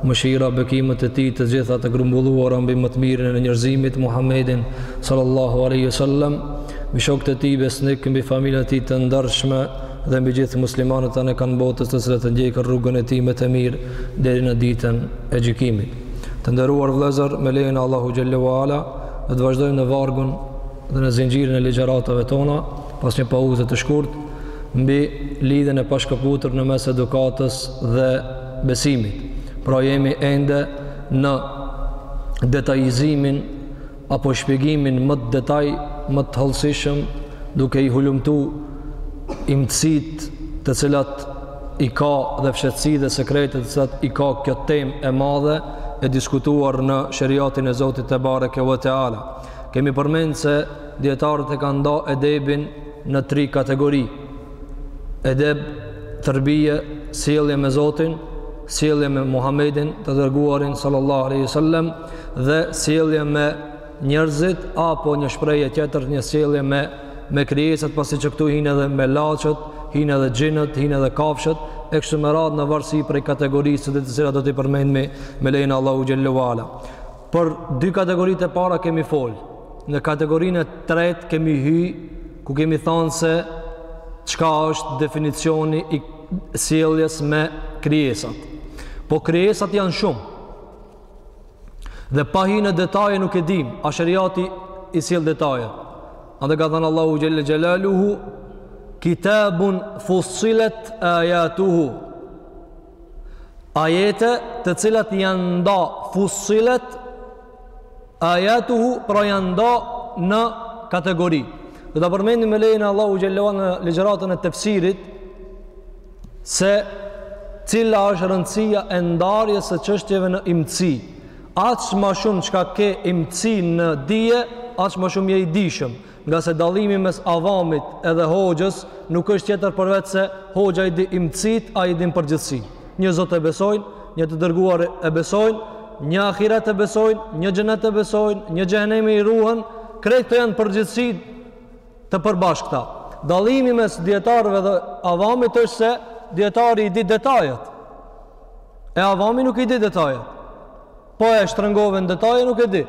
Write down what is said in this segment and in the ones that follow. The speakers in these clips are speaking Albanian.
Mëshira, bekimet e Tij të gjitha të grumbulluara mbi më të mirin e njerëzimit, Muhammedin, sallallahu alejhi ve sellem, mbi shokët e Tij besnikë, mbi familjen e Tij të ndershme dhe mbi gjithë muslimanët anë e kënd botës të cilët e ndjekën rrugën e Tij me të mirë deri në Ditën e Gjykimit. Të nderuar vëllezër, me lejen e Allahu xhelle ve ala, do të vazhdojmë në vargun dhe në zinxhirin e ligjëratave tona pas një pauze të shkurtë. mbi lidhjen e pashkëputur në mes edukatës dhe besimit. Pra jemi ende në detajizimin apo shpjegimin më të detaj, më të holësishëm, duke i hulumtu imtësitë të cilat i ka dhe fshehtësi dhe sekretet të cilat i ka kjo temë e madhe e diskutuar në sheriatin e Zotit tebareke ve teala. Kemi përmend se djetarët e kanë nda edebin në tri kategori, edeb, terbije, sjellje me Zotin, sjellje me Muhammedin, të dërguarin sallallahu alejhi ve sellem dhe sjellje me njerëzit apo një shprehje tjetër një sjellje me me krijesat pasi që këtu hinë edhe melaqet, hinë edhe xhinët, hinë edhe kafshët e kështu me radhë në varësi prej kategorisë së tyre të cilat do t'i përmendmi me lejen e Allahu xhelle ve ala. Për dy kategoritë e para kemi folë, në kategorinë e tretë kemi hy, ku kemi thanë se çka është definicioni i sjelljes me krijesat. Po krijesat janë shumë, dhe pa hy në detaje nuk e dim, a sheriati i sjell detajet. Andaj ka thanë Allahu xhelle xhelaluhu, kitabun fussilet ajatuhu, Ajete të cilat janë nda fussilet ajatuhu pra janë nda në kategori. Do ta përmendim me lejen e Allahu xhelle ve ala në ligjëratën e tefsirit, se cila është rëndësia e ndarjes së çështjeve në imtësi. Aq ma shumë çka ke imtësi në dije, aq ma shumë je i dijshëm. Ngase dallimi mes avamit edhe hoxhës nuk është tjetër përveç se hoxha i di imtësitë, ai din përgjithësi. Një zot e besojnë, një të dërguar e besojnë, një ahiret e besojnë, një xhenet e besojnë, një xhehenemi i ruhen, krejt këto janë përgjithësi të përbashkëta. Dallimi mes djetarëve dhe avamit është se djetari i di detajet, e avami nuk i di detajet. Po e shtrëngove në detaje nuk e di.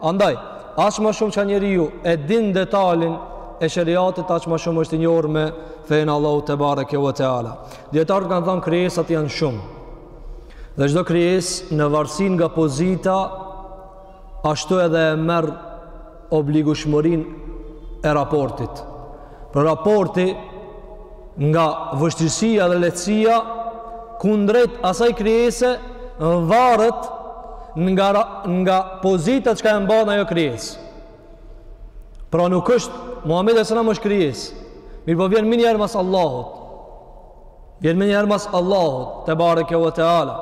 Andaj, aq më shumë që njeriu e din detalin e sheriatit aq më shumë është i njohur me fejen e Allahu tebareke ve teala. Dijetarët kanë thënë krijesat janë shumë. Dhe çdo krijesë në varësi nga pozita ashtu edhe e merr obligueshmërinë e raportit. Pra raporti nga vështirësia dhe lehtësia kundrejt asaj krijese varet nga nga pozita që ka e mban ajo krijesë. Pra nuk është Muhamedi sallallahu alajhi wasallam është krijesë. Mirëpo vjen menjëherë mas Allahut. Vjen menjëherë mas Allahut tebareke ve teala.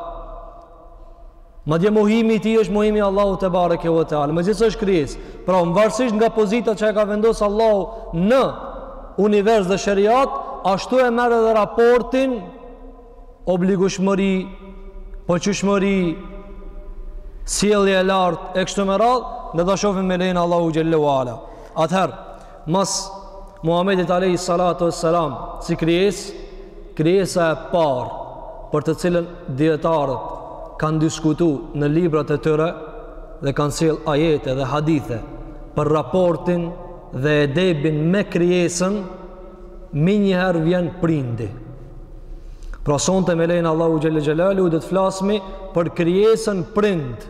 Madje mohimi i tij është mohimi i Allahut tebareke ve teala. Megjithëse është krijesë, pra mvarësisht nga pozita që e ka vendos Allahu në univers dhe sheriat, ashtu e merr edhe raportin obligueshmëri, pëlqyeshmëri, sjellje e lartë e kështu me radhë, do ta shofim me lejen Allahu xhele ue ala. Atëherë, Mas Muhamedit alejhi salatu e selam si krijesë, krijesa e parë për të cilën dietarët kanë diskutuar në librat e tyre dhe kanë sjell ajete dhe hadithe për raportin dhe edebin me krijesën, menjëherë vjen prindi. Pra sonte me lejen Allahu xhele xhelaluhu do të flasmi për krijesën prind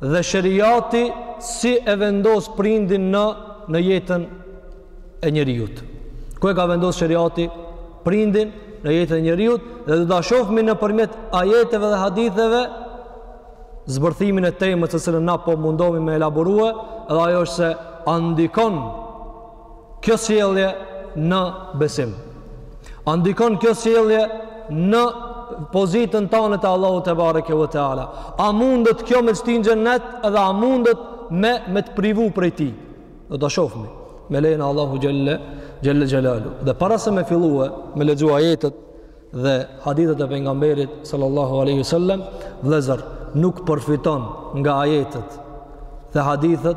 dhe sheriati si e vendos prindin në në jetën e njeriut. Ku e ka vendos sheriati prindin në jetën e njeriut dhe do ta shofmi nëpërmjet ajeteve dhe haditheve zbërthimin e temës të cilën na po mundomi me elaborue edhe ajo është se a ndikon kjo sjellje në besim. A ndikon kjo sjellje në pozitën tonë te Allahu tebareke ve teala? A mundet kjo me të shti n'xhenet dhe a mundet me me të privu prej tij? Do ta shofmi. Me lejen Allahu xhelle xhelle xhelaluhu. Dhe para se me fillue me lexu ajetet dhe hadithet e pejgamberit sallallahu alaihi wasallam, vëllazër, nuk përfiton nga ajetet dhe hadithet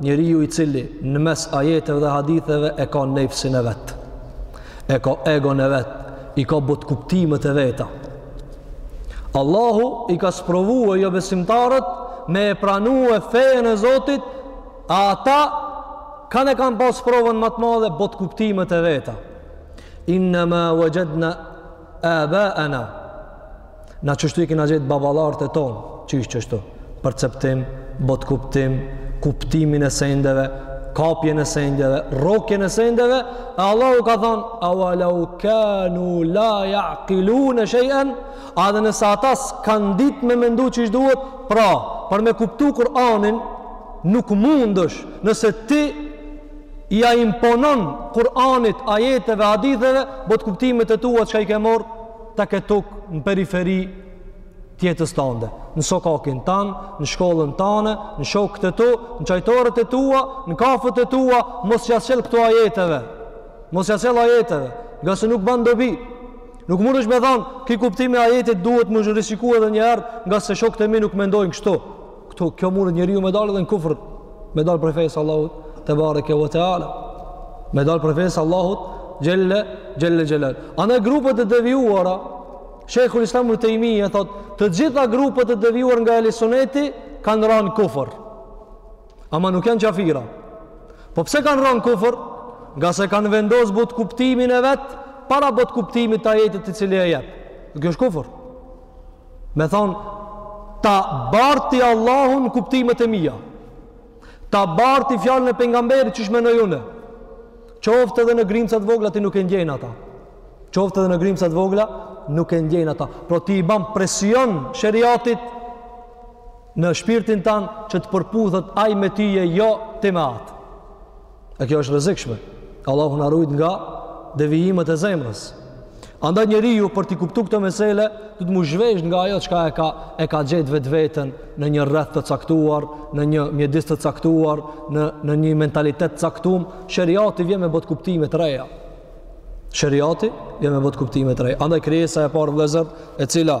njeriu i cili në mes ajeteve dhe haditheve e ka nefsin e vet e ka egon e vet i ka botëkuptimet e veta Allahu i ka sprovue jobesimtarët me e pranue fejën e Zotit a ata kanë e kanë pas sprovën ma të madhe botëkuptimet e veta inna ma wajadna Aba ana. Na qështu i kena gjetë baballarët e tonë, qysh qështu. Perceptim, botëkuptim, kuptimin e sendeve, kapjen e sendeve, rrokjen e sendeve, e Allahu u ka thanë, a wa lau kanu la jakiluna shejen, a edhe nëse ata s'kanë ditë me mendu qysh duhet, pra, për me kuptu Kur'anin, nuk mundësh nëse ti ia imponon Kur'anit, ajeteve, haditheve, botëkuptimet e tua çka i ke marrë ti dikund në periferi të jetës tande, në sokakin tand, në shkollën tande, në shokët e tu, në çajtoret e tua, në kafet e tua, mos ia sill këto ajeteve, mos ia sill ajeteve, ngase nuk ban dobi, nuk mundesh ti me thanë, ky kuptim i ajetit duhet m'u shqyrtu edhe njëherë, ngase shokët e mi nuk mendojnë kështu, Këto, kjo mundet njeriu me dalë edhe në kufër, me dalë prej fesë s'Allahut, tebareke ve teala, me dalë prej fesë s'Allahut, xhel-le xhelaluhu. Ama grupet e devijuara, Shejhul Islam Ibn Tejmije thotë, të gjitha grupet e devijuara nga Ehli Suneti, kanë ranë n'kufër. Ama nuk janë qafira. Po pse kanë ranë n'kufër? Ngase kanë vendosë botëkuptimin e vet, para botëkuptimit të ajetit të cilin e jep. Kjo është kufër. Me thanë, ta bart ti Allahun n'kuptimet e mia. Ta bart ti fjalën e pejgamberit qysh menoj unë. Qoftë edhe në grimësat vogla ti nuk e ndjenë ata. Qoftë edhe në grimca t'vogla nuk e ndjen atë. Por ti i ban presion sheriatit në shpirtin tand që të përputhet ai me ty e jo ti me atë. E kjo është e rrezikshme. Allahu na ruajt nga devijimet e zemrës. Andaj njeriu për të kuptuar këtë mesele, duhet m'u zhvesh nga ajo çka e ka e ka gjetë vetveten në një rreth të caktuar, në një mjedis të caktuar, në në një mentalitet të caktuar, sheriati vjen me botëkuptime të reja. Sheriati vjen me botëkuptime të reja. Andaj krijesa e parë vëllazër, e cila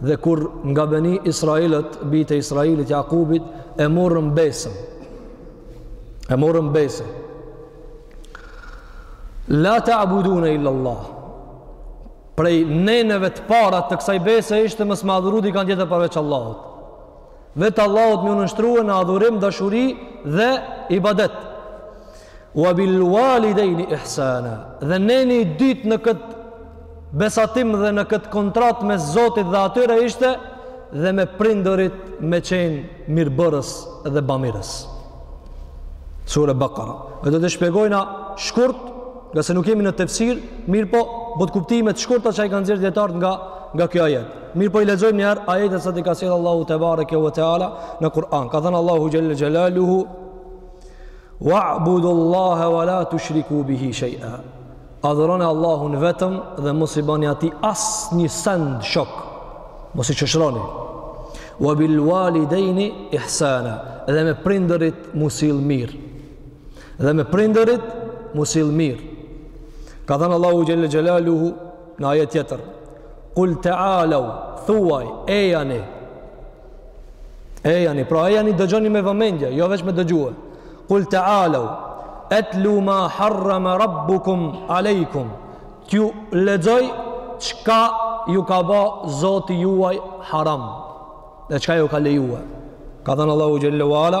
Dhe kur nga beni Israelët, bijtë e Israelit, Jakubit, e morën besën. E morën besën. La ta'budune illallah. Prej neneve të para të kësaj bese ishte mos me adhuru dikënd tjetër përveç Allahut. Vetëm Allahut me iu nënshtru në adhurim, dashuri dhe ibadet. Wa bil walidejni ihsana. Dhe neni i dytë në këtë besatim dhe në këtë kontratë mes Zotit dhe atyre ishte dhe me prindërit me qenë mirëbërës dhe bamirës. Sure Bakara. E do ta shpjegojmë shkurt, ngase nuk jemi në tefsir, mirëpo, botëkuptimet t'shkurta çka i kanë nxjerrë dijetarët nga, nga ky ajet. Mirëpo i lexojmë një herë ajetet sa t'i ka sjellë Allahu tebareke ve teala në Kur'an. Ka thënë Allahu xhelle xhelaluhu wa'budu Allaha wa la tushriku bihi shay'a. Adhurone Allahun vetëm dhe mos i bëni atij asnjë send shok. Mos i shoqëroni. Wa bil walidaini ihsana. Dhe me prindërit m'u sjellë mirë. Dhe me prindërit m'u sjellë mirë. Ka thënë Allahu xhelle xhelaluhu Në ajet tjetër, Kul tealau, thuaj, ejani, ejani, pra ejani dëgjoni me vëmendje, jo veç me dëgjue. Kul tealau, etlu ma harrame rabbukum alejkum, t'ju lexoj çka ju ka ba zoti juaj haram, dhe çka ju ka lejue. Ka thënë Allahu xhelle ue ala,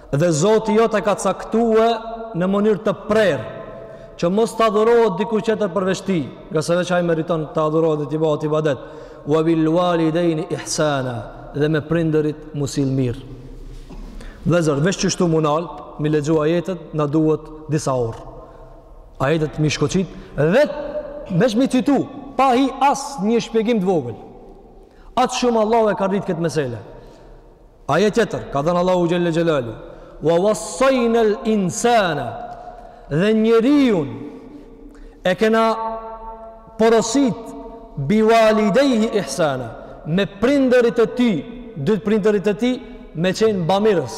Dhe Zoti yt ka caktue në mënyrë të prerë, që mos të adhurohet dikush tjetër përveç tij, ngase veç ai meriton të adhurohet dhe t'i bëhet ibadet, ue bil ualidejni ihsana, dhe me prindërit m'u sill mirë. Vëllezër, veç kështu m'u nal, m'i lexu ajetet, na duhet disa orë. Ajetet m'i shkoqit, dhe veç m'i citu, pa hi as një shpjegim të vogël. Aq shumë Allahu e ka rritë këtë mesele. Ajet tjetër, ka thënë Allahu xhelle xhelaluhu, wa wassajnel insana, dhe njeriun e kena porosit bi walidejhi ihsana, me prindërit e tij, dy prindërit e tij, me qenë bamirës.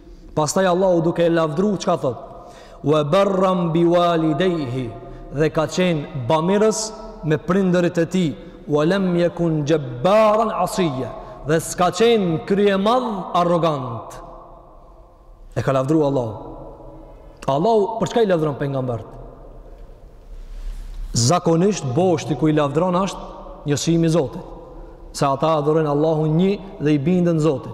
Pastaj Allahu duke e lavdru çka thotë? Wa barran bi walidayhi dhe ka qenë bamirës me prindërit e tij, wa lam yakun jabbaran asiya dhe s'ka qenë kryemadh arrogant. E ka lavdru Allahu. Allahu për çka i lavdron pejgamberët? Zakonisht boshti ku i lavdron ashtë njësimi i Zotit. Se ata adhurojnë Allahun një dhe i binden Zotit.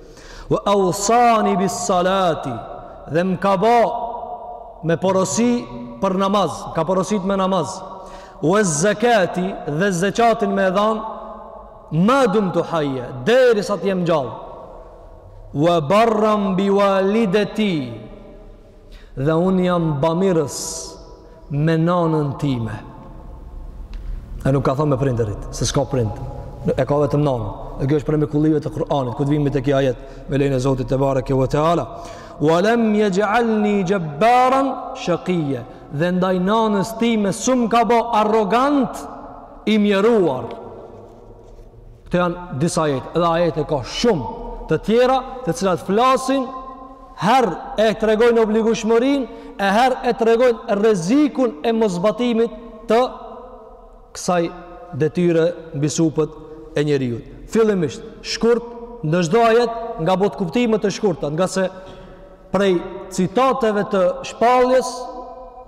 Wa awsani bis salati dhe më ka bë me porosi për namaz, ka porosit me namaz. Wa zakati dhe zakatin me dhan ma dumtu hayya derisa të jem gjallë. Wa barran bi walidati dhe unë jam bamirës me nanën time. E nuk ka thanë me prindërit, se s'ka prind. E ka vetëm nanën. E kjo është prej mrekullive të Kur'anit, kur t'vimë te ky ajet, me lejen e Zotit tebareke we teala. We lem jexh'alni xhebbaran shekija, dhe ndaj nanës time s'më ka bo arrogant i mjeruar. Këto janë disa ajete, edhe ajete ka shumë të tjera, të cilat flasin herë e tregojnë obligueshmërinë e herë e tregojnë rrezikun e moszbatimit të kësaj detyre mbi supet e njeriut. Fillimisht, shkurt, në çdo ajet nga do kuptime të shkurta, ngase Prej citateve të shpalljes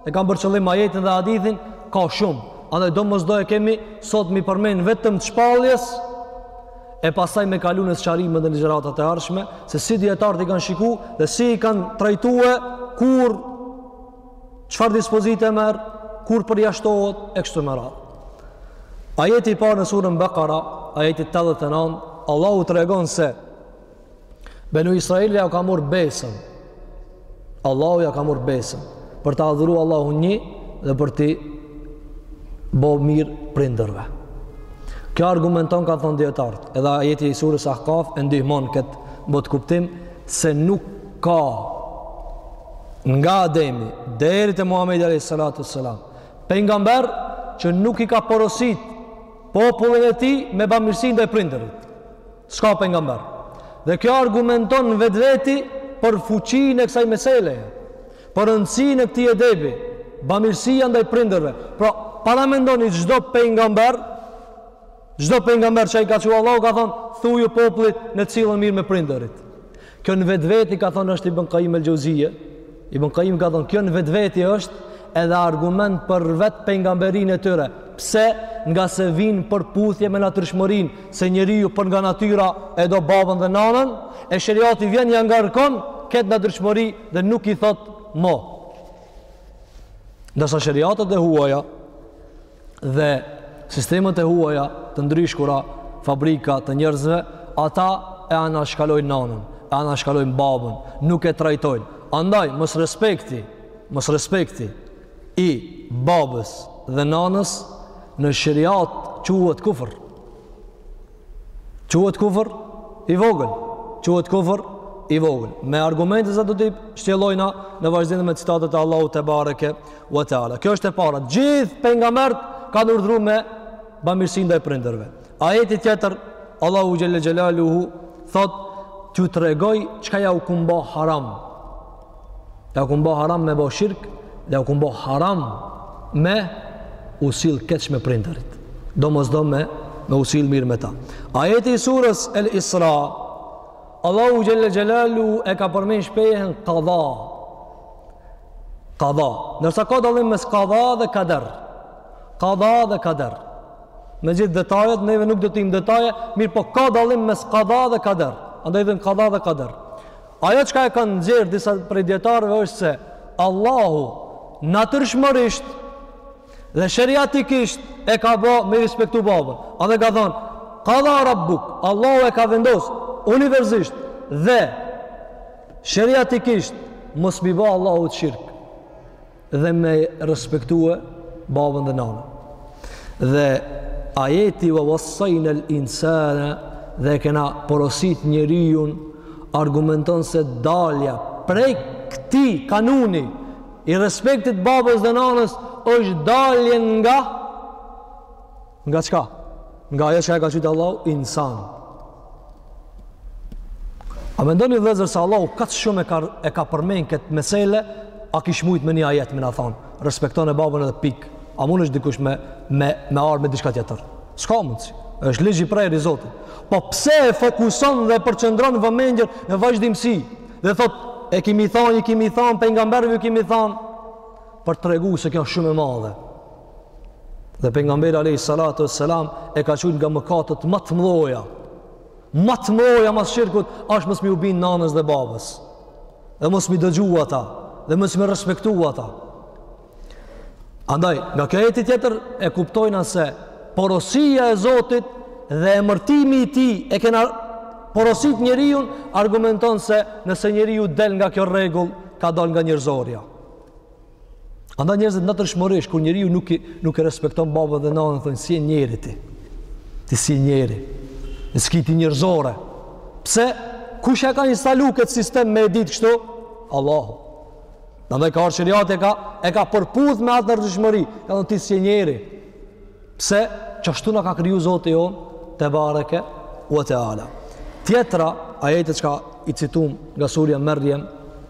e kam për qëllim ajetin dhe hadithin, ka shumë. Andaj domosdo e kemi sot m'i përmend vetëm të shpalljes e pastaj me kalu në sqarime te ligjëratat e ardhshme, se si dijetarët i kanë shiku dhe si i kanë trajtue kur çfarë dispozite merr, kur përjashtohet, e kështu me radhë. Ajeti i parë në surën Bekara, ajeti 89, Allahu tregon se Benu Israel ja ka mor besën. Allahu ja ka mor besën për ta adhuru Allahun një dhe për t'i bo mirë prindërve. Kjo argumenton kanë thon dijetarët, edhe ajeti i surës Ahkaf e ndihmon kët botëkuptim se nuk ka nga Ademi deri te Muhamedi alejhi salatu ves-selam pejgamber që nuk e ka porosit popullin e tij me bamirësi ndaj prindërit. S'ka pejgamber. Dhe kjo argumenton në vetvete për fuqinë e kësaj meseleje, për rëndësinë e këtij edebi, bamirësia ndaj prindërve. Pra, paramendoni çdo pejgamber, çdo pejgamber që e ka çu Allahu ka thënë, thuju popullit le të sillen mirë me prindërit. Kjo në vetvete ka thënë është Ibn Kajim el-Xhevzije. Ibn Kajimi ka thënë kjo në vetvete është edhe argument për vetë pejgamberinë e tyre. Pse? Ngase vijnë në përputhje me natyrshmërinë, se njeriu për nga natyra e do babën dhe nanën, e sheriati vjen ja ngarkon këtë natyrshmëri dhe nuk i thotë mo. Ndërsa sheriatet e huaja dhe sistemet e huaja të ndryshkura fabrika të njerëzve ata e anashkalojnë nanën e anashkalojnë babën nuk e trajtojnë andaj mosrespekti mosrespekti i babës dhe nanës në sheriat quhet kufër Quhet kufër i vogël. Quhet kufër i vogël. Me argumente sa do t'i shtjellojna në vazhdim me citatet e Allahut tebareke ve teala. Kjo është e para. Gjithë pejgamberët kanë urdhru me bamirësi ndaj prindërve. Ajeti tjetër Allahu xhelle xhelaluhu thotë t'ju tregoj çka jau kom ba haram. jau kom bo haram me bo shirk jau kom bo haram me u sjell keq me prindërit domosdo me me u sjell mirë me ta ajeti i surës El Isra Allahu xhelle xhelaluhu e ka përmend shprehjen kada kada ndërsa ka dallim mes kada dhe kader kada dhe kader me gjithë detajet, neve nuk do të hym n'detaje, mirëpo ka dallim mes kada dhe kader. Andaj thom kada dhe kader. Ajo çka e kanë nxjerr disa prej dijetarëve është se Allahu natyrshmërisht dhe sheriatikisht e ka ba me respektu babën. Edhe ka thonë, kada rabbuk, Allahu e ka vendosë universisht dhe sheriatikisht mos mi ba Allahut shirk. dhe me respektue babën dhe nanën dhe ajeti ve vessajnel insane dhe e kena porosit njeriun argumenton se dalja prej këtij kanuni i respektit babës dhe nanës është dalje nga Nga çka? Nga ajo çka e ka qujt Allahu insan. A mendoni vëllezër se Allahu kaq shumë e ka, e ka përmend këtë mesele, a kish mujt me një ajet me na thonë, respektone babën edhe pik, a mund është dikush me, me, me ardh me diçka tjetër. S'ka mundësi, është ligj i prerë i Zotit. Po pse e fokuson dhe përqendron vëmendjen në vazhdimësi? Dhe thot, e kimi thonë, i kimi thonë, pejgamberëve i kimi thonë, për të tregu se kjo shumë e madhe. Dhe pejgamberi alayhi salatu wassalam e ka qujt nga mëkatet ma të mëdha. Ma të mëdha mas shirkut ashtë mos mi u bind nanës dhe babës. Dhe mos mi dëgju ata, dhe mos mi respektu ata. Andaj, nga kjo ajeti tjetër e kuptojna se porosia e Zotit dhe emërtimi i tij e kena porosit njeriun argumenton se nëse njeriu del nga kjo rregull, ka dal nga njerëzorja. Andaj njerëzit natyrshmërisht, kur njeriu nuk, nuk e respekton babën dhe nanën, thonë, s'je njeri ti. Ti s'je njeri. S'ki ti njerëzore. Pse? Kush e ka instalu këtë sistem me e dit kështu? Allahu. Andaj ka ardh sheriati e ka, e ka përputh me atë natyrshmëri. Ka thon ti s'je njeri. Pse? Qashtu na ka kriju Zoti jonë, tebareke ue teala. Tjetra, ajetet çka i citum nga surja Merjem,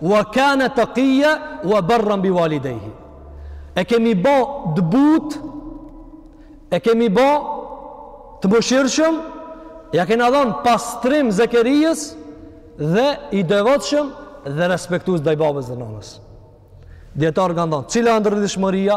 Wa kana taqiya wa barran bi walidayhi. E kemi ba të butë e kemi ba të mëshirshëm, ja kena dhon pastrim Zekerias dhe i devotshëm dhe respektues ndaj babës dhe nënës. Dijetarët kanë thon, cila a ndërlidhshmëria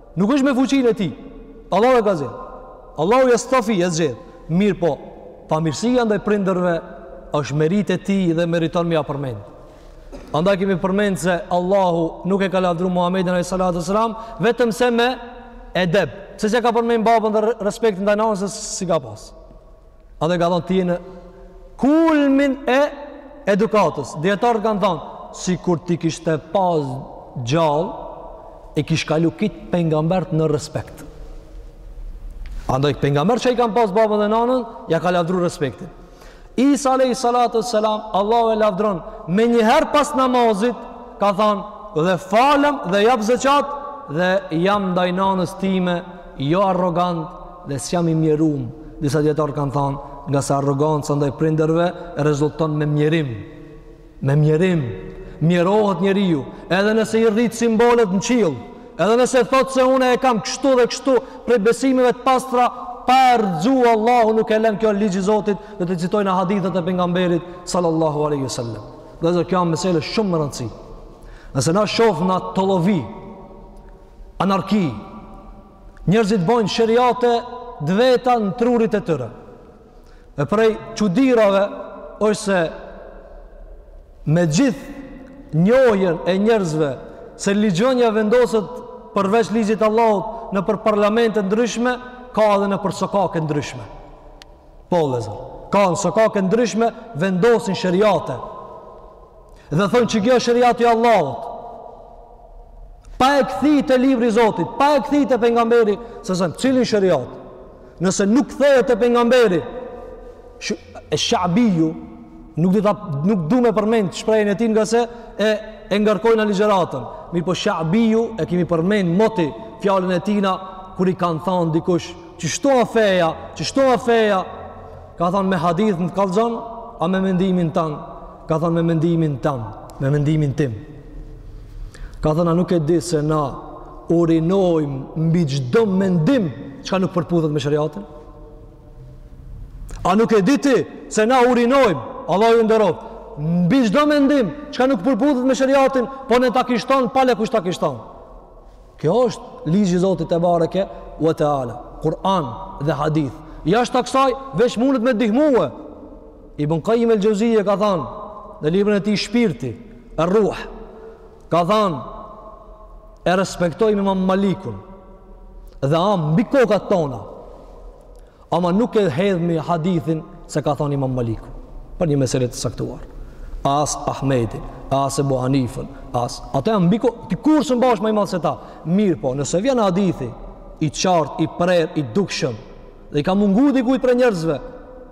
Nuk është me fuqinë e tij. Allahu e ka zgjedh. Allahu jastafi, e zgjedh. Mirëpo, bamirësia ndaj prindërve është meritë e tij dhe meriton me ja përmend. Andaj kemi përmend se Allahu nuk e ka lavdëru Muhamedin alayhi salatu wasalam vetëm se me edeb. Pse s'e ka përmend babën dhe respektin ndaj nënës s'i ka pas. Atë e ka thanë ti je në kulmin e edukatës. Dijetarët kanë thanë, sikur t'i kishte pas gjallë, i kish kalu krejt pejgamberët në respekt. Andaj, pejgamberët që i kanë pas babën dhe nanën, ia ka lavdëru respektin. Isa alejhi salatu ue selam, Allahu e lavdëron, menjëherë pas namazit, ka thanë, dhe falem dhe jap zeqat, dhe jam ndaj nanës time, jo arrogant dhe s'jam i mjerum, disa dijetarë kanë thanë, ngase arroganca ndaj prindërve, rezulton me mjerim, me mjerim, mjerohet njeriu, edhe nëse i rrit simbolet në qiell, edhe nëse thotë se unë e kam kështu dhe kështu, prej besimeve të pastra, pa e rrëzu Allahu nuk e len kjo ligj i Zotit dhe t'i citojnë hadithet e pejgamberit sallallahu aleyhi sallam. Vllezër kjo a mesele shumë me rëndësi. Nëse na sot shohim tollovi, Anarki. Njerëzit bojnë sheriate të veta në trurin e tyre. E prej çudirave është se me gjithë njohjen e njerëzve se ligjënia vendoset përveç ligjit të Allahut nëpër parlamente të ndryshme, ka edhe nëpër sokake të ndryshme. Po, vllezër, ka në sokake të ndryshme vendosin sheriate. Dhe thonë që kjo është sheriati i Allahut. Pa e kthy te libri i Zotit, pa e kthy te pejgamberi, se zëmë, cilin sheriat? Nëse nuk kthehet te pejgamberi, Sh, e Shabiju, nuk, ta, nuk du me përmend shprehjen e tij ngase e, e ngarkojmë na ligjëratën. Mirëpo Shabiju e kemi përmend moti fjalën e tina, kur i ka thanë dikush, kështu a feja, kështu a feja, ka thanë me hadithin të kallëzon, a me mendimin tan, Ka thanë me mendimin tam, me mendimin tim. Ka thanë a nuk e di se na urinojmë mbi çdo mendim çka nuk përputhet me shariatin? A nuk e di ti se na urinojmë, Allahu ju nderoftë, mbi çdo mendim çka nuk përputhet me sheriatin, po le ta kish thanë pa le kush ta kish thanë. Kjo është ligji i Zotit tebareke ue teala, Kur'an dhe hadith. Jashtë kësaj veç mundet me ndihmue. Ibn Qayyim el-Jauziye ka thanë në librin e tij Shpirti, Ar-Ruh, ka thanë e respektojmë Imam Malikun dhe a mbi kokat tona. Ama nuk e hedhmi hadithin se ka thënë Imam Maliku për një mesele të caktuar. As Ahmedin, as Abu Hanifën, as ata janë mbi kokat, ti kurrë s'bahesh ma i madh se ta. Mirëpo, nëse vjen hadithi i qartë, i prerë, i dukshëm, Dhe i ka mungu dikujt prej njerëzve,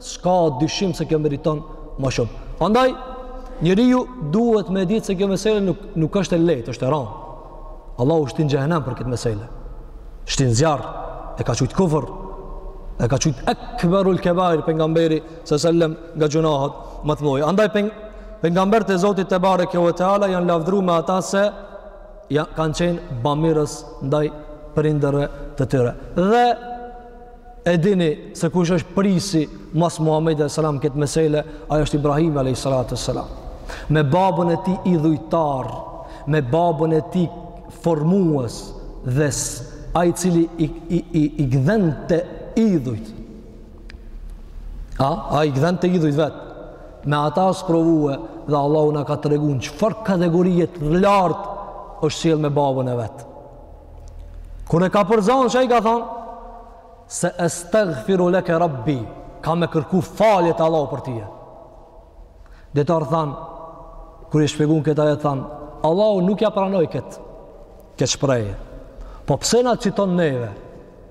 s'ka dyshim se kjo meriton ma shumë. Andaj, njeriu duhet me ditë se kjo mesele nuk, nuk është e lehtë, është e ranë. Allahu shtin xhehenem për këtë mesele. Shtin zjarr, e ka qujt kufër, e ka qujt ekberul kebair pejgamberi, sa sellem nga gjynahet ma të mdhaja. Andaj, pejgamberët e Zotit tebareke ve teala, janë lavdru me ata se janë, kanë qenë bamirës ndaj prindërve të tyre. Dhe e dini se kush është prisi mas Muhammedit alejhi selam në këtë mesele, ai është Ibrahimi alejhi salatu ve selam. Me babën e tij idhujtar, me babën e tij formues dhe ai i cili i, i, i, i gdhente idhujt. A, ai i gdhente idhujt vetë. Me ata është provue dhe Allahu na ka tregu në çfarë kategorie t'lartë është sjell me babën e vet. Kur e ka përzanë çka i ka thanë, se estagfiru leke rabbi, kam me kërku falje te Allahu për tije. Dijetarët thanë, kur e shpjegun këtë ajet thanë, Allahu nuk ia pranoj këtë, këtë shprehje. Po pse na citon neve?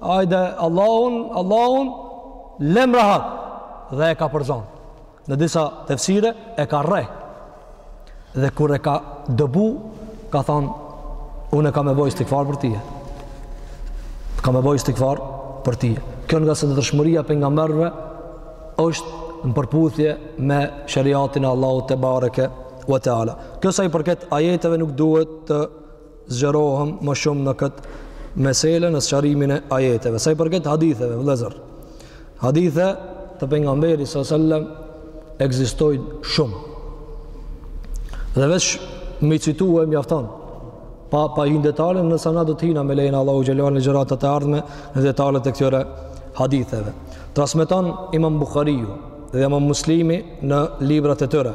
Ajde Allahun, Allahun lem rahat dhe e ka përzon. Në disa tefsire e ka rreh. Dhe kur e ka dëbu, ka thon unë kam me bo istigfar për tije. Kam me bo istigfar për tije. Kjo ngase ndershmëria e pejgamberëve është në përputhje me sheriatin e Allahut tebareke ve teala. Kjo sa i përket ajeteve nuk duhet të zgjerohem ma shumë në këtë mesele në sqarimin e ajeteve. Sa i përket haditheve, vëllezër. Hadithe të pejgamberit sallallahu alajhi wasallam ekzistojnë shumë. Dhe veç me i citu e mjafton. Pa pa hi n'detale nëse na do të hina me lejen e Allahut xhelalu n'ligjëratat e ardhme në detalet e këtyre haditheve. Transmeton Imam Buhariu dhe Imam Muslimi në librat e tyre.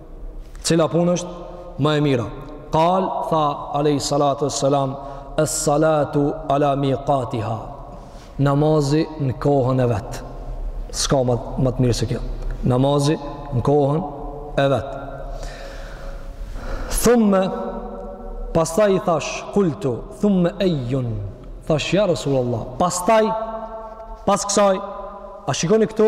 Cila punë është ma e mira? Qal tha alejhi salatu wassalam as-salatu ala miqatiha. Namazi në kohën e vet. S'ka ma të mirë se kjo. Namazi në kohën e vet. Thumme pastaj i thash kultu thumme ejjun thash ja Rasulullah pastaj pas kësaj a shikoni këtu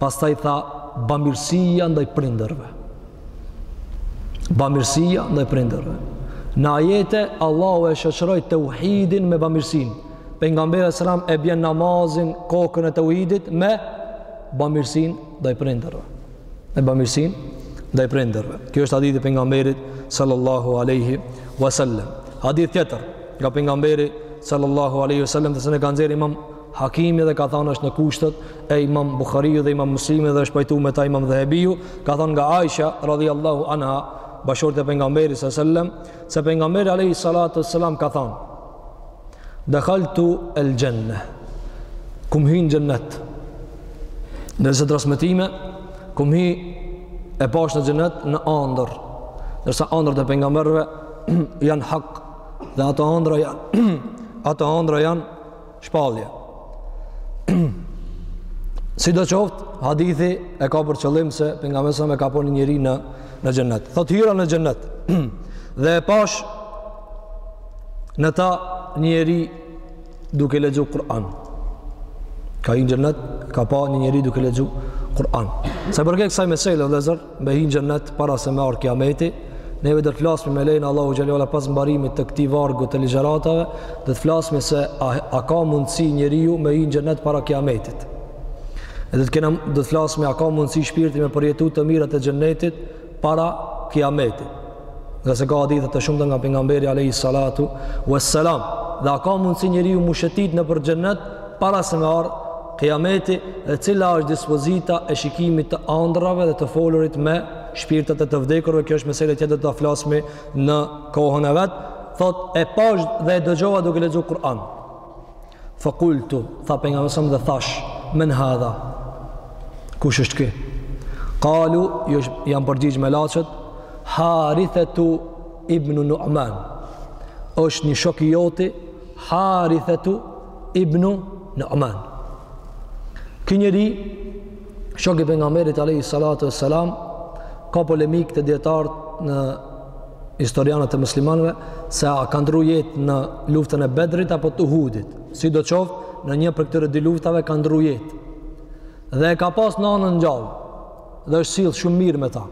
Pastaj tha bamirësia ndaj prindërve. Bamirësia ndaj prindërve. Në ajete Allahu e shoqëroi tauhidin me bamirësinë. Pejgamberi alejhi selam e bjen namazin kokën e tauhidit me bamirësinë ndaj prindërve. Me bamirësinë ndaj prindërve. Kjo është hadithi i pejgamberit sallallahu alaihi wasallam. Hadith tjetër nga pejgamberi sallallahu alaihi wasallam, të cilin e ka nxjerrë Imam Hakimi dhe ka thënë është në kushtet e Imam Buhariu dhe Imam Muslimi dhe është pajtuar me ta Imam Dhehebiu, ka thënë nga Aisha radhiyallahu anha, bashortja e pejgamberit sallallahu alaihi wasallam, se pejgamberi alayhi salatu wasalam ka thënë: "Dakhaltu al-janna." Kum hy n' xhennet. Në disa transmetime kum hy e pash në xhennet në andërr. Ndërsa andrrat e pejgamberëve janë hak dhe ato andrra janë ato andrra janë shpallje. sidoqoftë, hadithi e ka për qëllim se pejgamberi e ka pa një njeri në, në xhennet. Thot hyra në xhennet. dhe e pash në ta një njeri duke lexu Kur'an. Ka hi në xhennet, ka pa një njeri duke lexu Kur'an. Sa i përket kësaj mesele, vllezër, me hi n'xhennet para se me ardh kiameti, neve do të flasmi me lejen Allahu xhelle ve ala pas mbarimit të këtij vargu të ligjëratave, do të flasmi se a, a ka mundësi njeriu me hi n'xhennet para kiametit. Edhe të, kena, do të flasmi a ka mundësi shpirti me përjetu të mirat e xhennetit para kiametit. Ngase ka hadithe të shumta nga pejgamberi Alejhi Salatu, Veselam, dhe a ka mundësi njeriu me shetit nëpër xhennet para se me ardh Kiameti dhe cila është dispozita e shikimit të andrrave dhe të folurit me shpirtat e të vdekurve, kjo është mesele që do ta flasmi në kohën e vet. Thot e pash dhe e dëgjova duke lexu Kur'an. Fe kultu, tha pejgamberi dhe thash, men hadha? Kush është ky? Kalu, ju kan përgjigj melaqet, Harithetu ibn Nu'man, është një shok i joti, Harithetu Ibn Nu'man. Ky njeri shok i pejgamberit alayhi salatu wassalam ka polemik te dijetarët, historianët e muslimanëve se a ka ndru jetë në luftën e Bedrit apo të Uhudit. Sidoqoftë, në një prej këtyre dy luftave ka ndru jetë. Dhe e ka pas nanën gjallë dhe është sill shumë mirë me ta.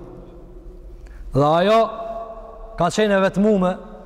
Dhe ajo ka qenë e vetmume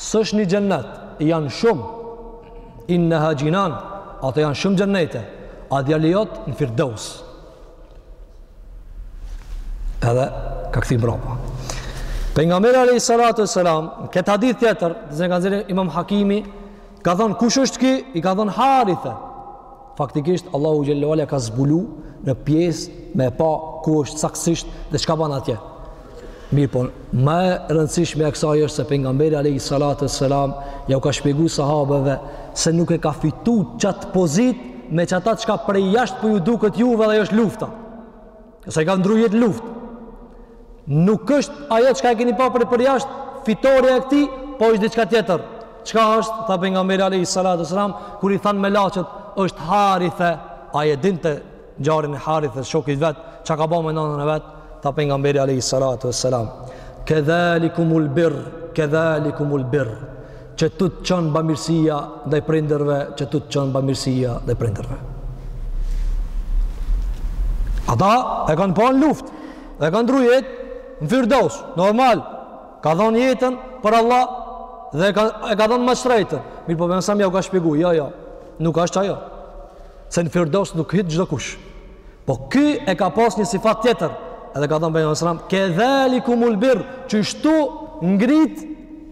S'është një xhennet, janë shumë. Innaha jinan, ato janë shumë xhennete. A djali jot në Firdaus. Edhe u ka kthy mbrapa. Pejgamberi alayhi salatu wasalam, n'këtë hadith tjetër, që e ka nxjerr Imam Hakimi, ka thënë kush është ky? I kanë thënë Haritha. Faktikisht Allahu xhallahu ala ia ka zbulu një pjesë me e pa ku është saktësisht dhe çka ban atje. Mirëpo, më e rëndësishme e ksaj është se pejgamberi alayhi salatu selam ja u ka shpjegu sahabeve se nuk e ka fitu çat pozitë me çata çka prej jashtë po ju duket juve dhe ajo është lufta. Nëse e ka ndru jetë n'luftë, nuk është ajo çka e keni pa për përjashtë, fitorja e këtij, po është diçka tjetër. Çka është, tha pejgamberi alayhi salatu wasalam, kur i thanë melaqet, është Harithe, ai e dinte ngjarjen e Harithes, shokit vetë, çka ka ba me nanën e vetë, tha pejgamberi alayhi salatu wasalam. Kedhalikumul birr, kedhalikumul birr. qëtu të çon bamirësia ndaj prindërve, qëtu të çon bamirësia ndaj prindërve. Ata e kanë pa në luftë, e ka ndru jetë në firdos, normal. Ka dhënë jetën për Allah dhe e ka e ka dhënë ma t'shtrejtën. Mirëpo pejgamberi alayhi salam jau ka shpjegu, jo, jo. Nuk asht ajo. Se në firdos nuk hit çdokush. Po ky e ka pas një sifat tjetër, edhe ka thënë pejgamberi alayhi salam, kedhalikumul birr, qështu ngrit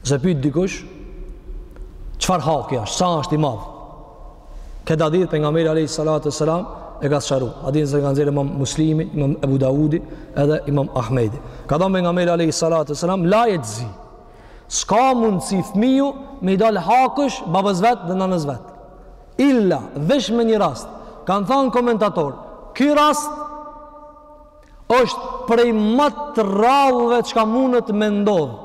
Nëse pyet dikush çfarë haki është, sa është i madh. Këtë hadith pejgamberi alayhi salatu wasalam e ka sqaru. Hadithin e ka nxjerrë Imam Muslimi, Imam Abu Daudi edhe Imam Ahmedi. Ka thënë pejgamberi alayhi salatu wasalam la yajzi. S'ka mundsi fëmiu me i dal hakësh babës vet dhe nënës vet. Illa veç me një rast. Kanë thënë komentatorët, ky rast është prej më të rrallëve çka mundet me ndodhë.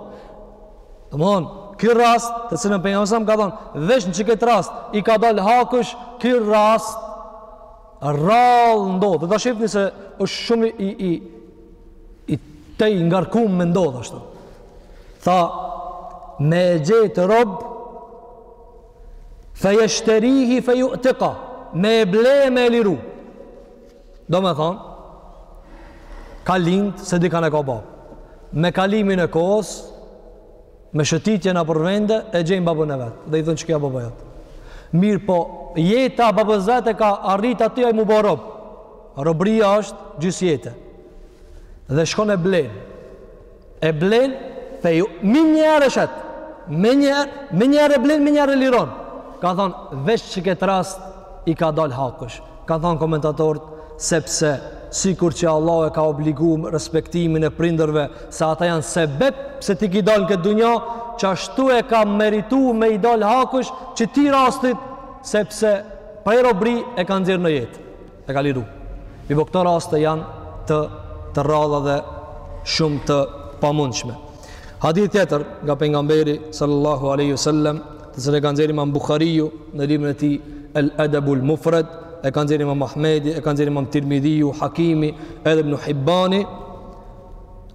Domethënë, ky rast, të cilin pejgamberi alayhi salam ka thonë, veç në qëkët rast, i ka dalë hakësh, ky rast, rrallë ndodhë. Dhe ta shifni se është shumë i, i, i tejngarkum me ndodhë, ashtu. Tha, me e gjetë rob, fe jeshterihi fe jutikah, me e ble me e liru. Domethonë, ka lindë s'e di kan e ka babë. Me kalimin e kohës, me shëtitje nëpër vende, e gjenë babën e vetë. Dhe i thonë qiky baba jot. Mirëpo, jeta babës vetë e ka arrit aty ai m'u bo rob. Robëria është gjysë jete. Dhe shkon e blenë. E blen pej menjëherë e shet menjëherë, menjëherë e blen menjëherë e liron ka thonë veç qëkët rast i ka dal hakësh kanë thonë komentatorët sepse sikur që Allah e ka obligu respektimin e prindërve se ata janë sebep pse ti ki dalë në këtë dunja qashtu e ka meritu me i dalë hakësh qëtij rastit sepse prej robri e ka nxjerrë në jetë E ka liru. Mirëpo këto raste janë të të rralla dhe shumë të pamundshme. Hadith tjetër nga pejgamberi sallallahu alaihi wasallam, të cilin e ka nxjerrë Imam Buhariu në librin e tij El Adabul Mufrad, e ka nxjerrë Imam Ahmedi, e ka nxjerrë Imam Tirmidhiu, Hakimi, edhe Ibn Hibani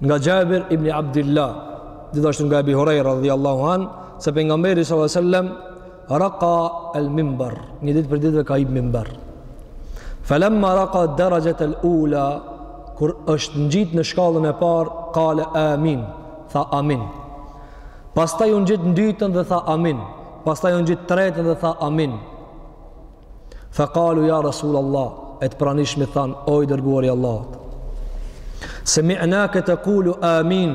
nga Jabir ibn Abdillah, gjithashtu nga Abi Huraira radhiyallahu an, se pejgamberi sallallahu alaihi wasallam Raka el mimber, një ditë prej ditëve ka hip mimber. Felemma raka derajet el ula, kur është ngjit në shkallën e parë, kale amin, tha amin. Pastaj u ngjit n'dytën dhe tha amin, pastaj u ngjit tretën dhe tha amin. Fe kalu ja Rasul Allah, e të pranishmit thanë, o i dërguari i Allahut. Semi'nake tekulu amin,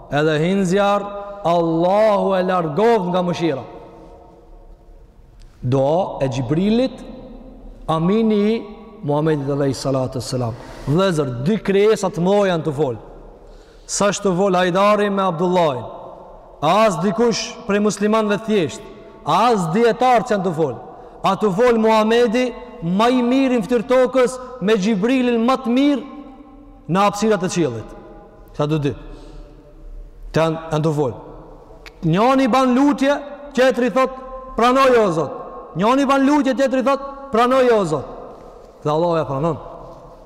Edhe hin n'zjarr, Allahu e largoftë nga mëshira. Dua e Xhibrilit, Amini i Muhamedit alayhi salatu wassalam. Vëllezër, dy krijesa të mëdha janë tu fol. S'është tu fol Hajdari me Abdullahin. A as dikush prej muslimanëve të thjeshtë, a as dijetarë s'janë tu fol. A tu fol Muhamedi ma i miri n'fytyrë tokës me Xhibrilin ma të mirin në hapësirat e qiellit. Këta dy të dytë janë tu fol. Njani ban lutje, qetëri thot, pranoj o Zot. Njani ban lutje, tjetri thotë, pranoje o Zot. Dhe Allahu e pranon.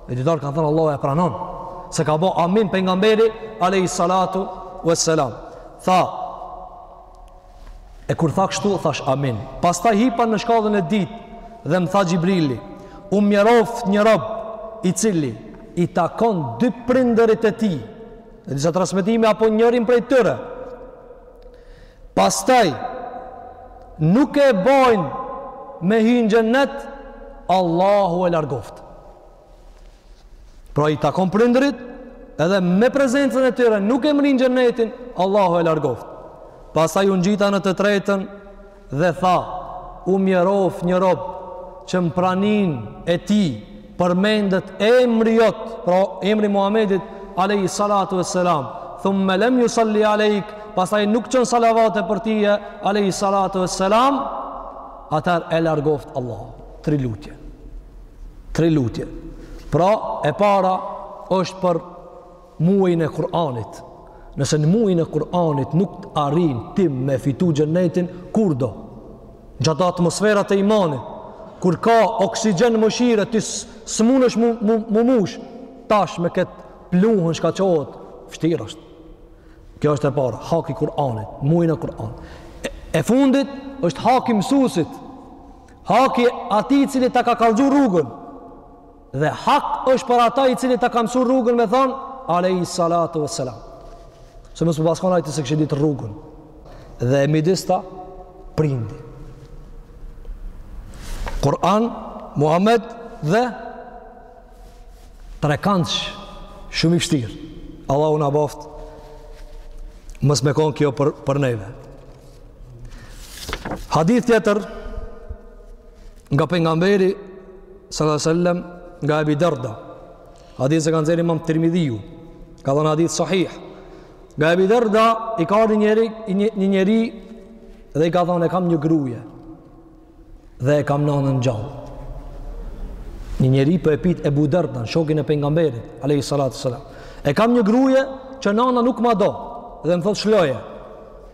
E dijetarët kanë thënë Allahu e pranon. Se ka bo amin pejgamberi, alejhi salatu ve selam. Tha, E kur tha kështu, thashë amin. Pastaj hipa në shkallën e dytë dhe më tha Xhibrili, u mjeroftë një rob i cili i takon dy prindërit e tij, në disa transmetime apo njërin prej tyre. Pastaj, nuk e bojnë me hy n'xhennet, Allahu e largoftë. Pra i takon prindërit edhe me prezencën e tyre nuk e mrrin xhennetin, Allahu e largoftë. Pastaj u ngjita në të tretën dhe tha, u mjeroftë një rob që në praninë e tij përmendet emri jot, pra emri i Muhammedit, alejhi salatu e selam, thumme lem jusalli alejk, pastaj nuk çon salavate për tije, alejhi salatu e selam, atëherë e largoftë Allahu, tri lutje. Tri lutje. Pra, e para është për muajin e Kur'anit. Nëse në muajin e Kur'anit nuk arrin ti me fitu xhenetin, kur do? Gjatë atmosferat e imanit, kur ka oksigjen mëshire, ti s'munesh mu, mu, mu mush, tash me këtë pluhën çka çohet, vështirë është. Kjo është e para, haki Kur'anit, muajin e Kur'anit. E, e fundit është haki mësuesit, Haki atij i cili ta ka kallxu rrugën. Dhe hak është për ata i cili ta ka mësu rrugën me thon alayhi salatu wassalam. Se mos me pas kon ai ti s'e kishë ditë rrugën. Dhe e midisit prindi. Kur'an Muhammed dhe trekandsh shumë i vështirë. Allahu na boftë mos me kon kjo për për neve. Hadith tjetër nga pejgamberi sallallahu alaihi wasallam nga Ebi Darda. Hadith se ka nxjerr Imam Tirmidhiu. I ka thonë hadith sahih. Nga Ebi Darda i ka ardh një njeri, një njeri dhe i ka thonë e kam një gruje dhe e kam nanën gjallë. Një njeri po e pyet Ebu Dardan, shokin e pejgamberit alayhi salatu sallam. E kam një gruje që nana nuk ma do dhe më thot lshoje.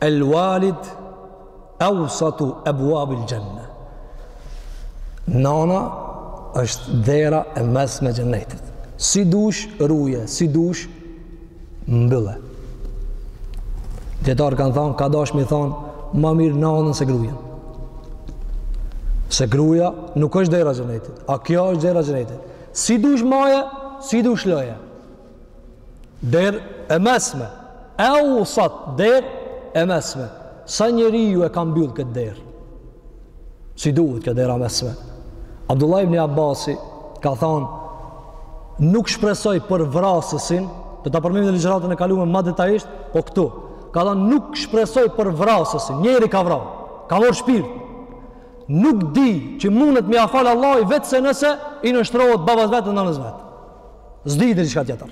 El Walid Eusatu Ebwabil Gjenne Nana është dera e mesme e xhennetit Si dush ruje, si dush mbylle Dijetarë kanë thonë, ka dash me i thonë Ma mirë nanën se grujen Se gruja nuk është dera e xhennetit A kjo është dera e xhennetit Si dush maje, si dush lshoje Derë e mesme. Eusat, derë e mesme. Sa njeri ju e ka mbyll këtë derë? Si duhet kjo dera e mesme? Abdullah ibn Abasi ka thonë, nuk shpresoj për vrasësin, do ta përmendim ligjëratën e kalume ma detajisht, po këtu. Ka thënë nuk shpresoj për vrasësin, njeri ka vra, ka marrë shpirt. Nuk di që mundet me ja fal Allahu vetëse nëse i nënshtrohet babas vet dhe nënës vet. S'di diçka tjetër.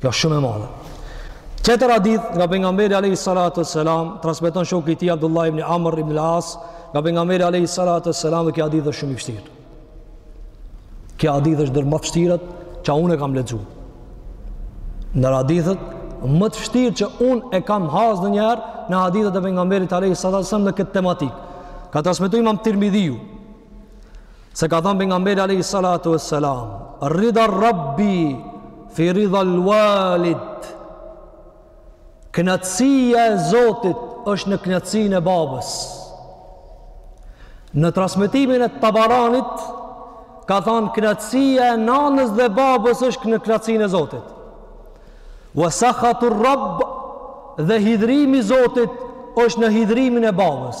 Kjo shumë e madhe. Tjetër hadith nga pejgamberi Alehi Salatu Selam, transmeton shoki i tij Abdullah ibn Amr ibn As, nga pejgamberi Alehi Salatu Selam dhe kjo hadith është shumë i vështirë. Kjo hadith është ndër ma vështirët që unë e kam lexu. Ndër hadithet, më të vështirë që unë e kam hasë ndonjëherë në hadithet e pejgamberit Alehi Salatu Selam në këtë tematikë. Ka transmetu imam Tirmidhiu, Se ka thënë pejgamberi alayhi salatu wassalam, "Rida Rabbi fi rida al-walid." Kënaqësia e Zotit është në kënaqësinë e babës. Në transmetimin e Tabaranit ka thënë kënaqësia e nanës dhe babës është në kënaqësinë e Zotit. Wa sakhatu Rabb dhe hidhrimi i Zotit është në hidhrimin e babës.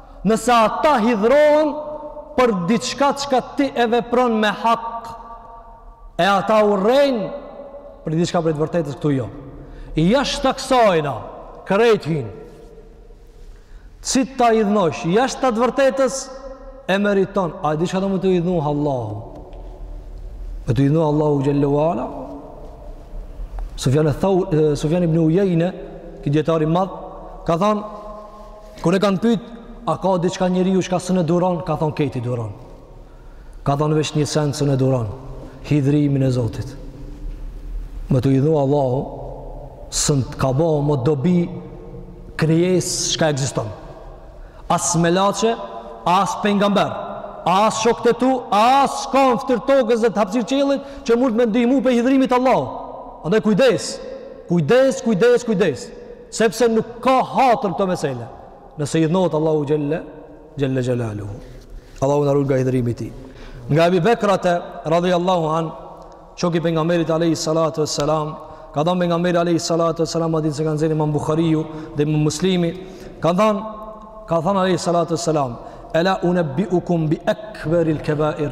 Nëse ata hidhrohen për diçka çka ti e vepron me hak, e ata urrejnë për diçka prej të vërtetës këtu jo. Jashtë të kësajna, krejt hin, si ta idhnosh, jashtë të të vërtetës, e meriton, a e di çka do me t'u idhnu Allahu, me t'u idhnu Allahu xhel-le ue ala, Sufjan, eth-Theu, Sufjan ibn Ujejne, ky dijetar i madh, ka thonë, Kur e kanë pyet, a ka diçka njeriu që s'e duron, ka thon krejt i duron. Ka thon veç një send që s'e duron, hidhrimin e Zotit. Me t'u idhnu Allahu, sën të ka bo më dobi krijesë çka ekziston. As melaqe, as pengamber, as shokët e tu, as çka në fytyrë tokës dhe të hapësirë qiellit, që mundet me ndihmu prej hidhrimit Allahut. Andaj kujdes, kujdes, kujdes, kujdes. Sepse nuk ka hatër këto mesele. Nëse idhnohet Allahu xhele, xhele xhelaluhu. Allahu na rujt nga hidhrimi i tij. Nga Ebi Bekrate, radijallahu anhu, shoki pengamberit Alejhi Salatu e Selam, ka thanë pengamberi Alejhi Salatu e Selam, hadithin e kanë zënë Imam Buhariu dhe Imam Muslimi, ka thanë, ka thanë Alejhi Salatu e Selam, ela unebbiukum bi ekberil kebair,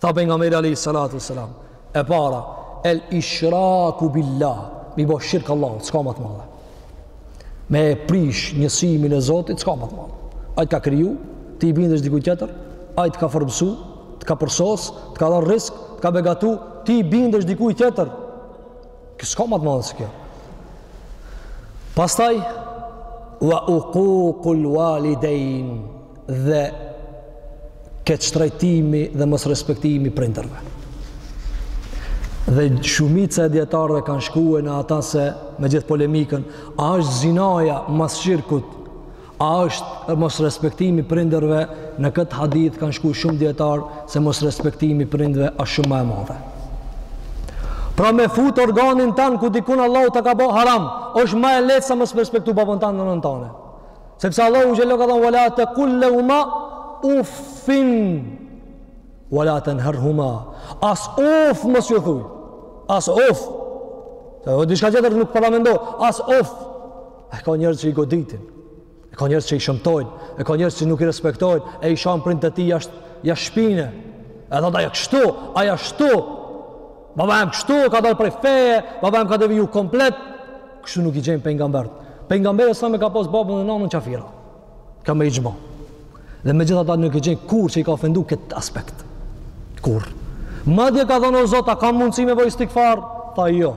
Tha pengamberi alejhi salatu selam, e para, el ishraku billah, me i bo shirk Allahut, s'ka ma të madhe. Me e prish njësimin e Zotit, s'ka ma të madhe. Ai të ka kriju, ti i bindesh dikujt tjetër, ai të ka formësu, të ka përsos, të ka dhanë rizk, të ka begatu, ti i bindesh dikujt tjetër, Kjo s'ka më të madhe se kjo. Pastaj wa uququl walidain dhe keqtrajtimi dhe mosrespektimi i prindërve. Dhe shumica e dijetarëve kanë shkuar në ata se me gjithë polemikën, a është zinaja mas shirkut, A është mosrespektimi i prindërve në këtë hadith kanë shku shumë dijetarë se mosrespektimi i prindërve është shumë ma e madhe. Pra me fut organin tanë ku dikun Allahu ta ka bo haram, është ma e lehtë sa mos respektu babon tan e nanën tane. Sepse Allahu xhele ka thonë, wala tekul lehuma uffin, wala tenherhuma, as uf mos ju thuj, as uf, se diçka tjetër nuk paramendo, po as uf E ka njerëz që i goditin, e ka njerëz që i shëmtojnë, e ka njerëz që nuk i respektojnë, e i shanë prindët e tij jashtë shpine. E thot, ai kështu, ai ashtu, baba jem kështu, ka dalë prej feje, baba jem ka deviju komplet, kështu nuk i gjen pengamberët. Pengamberi alejhi selam e ka pas babën dhe nanën qafira, ka me ixhma. Dhe megjithatë nuk e gjen kurrë që i ka ofendu këtë aspekt. Kurrë. Madje ka thonë o Zot, a ka mundësi me bo istigfar? Tha jo.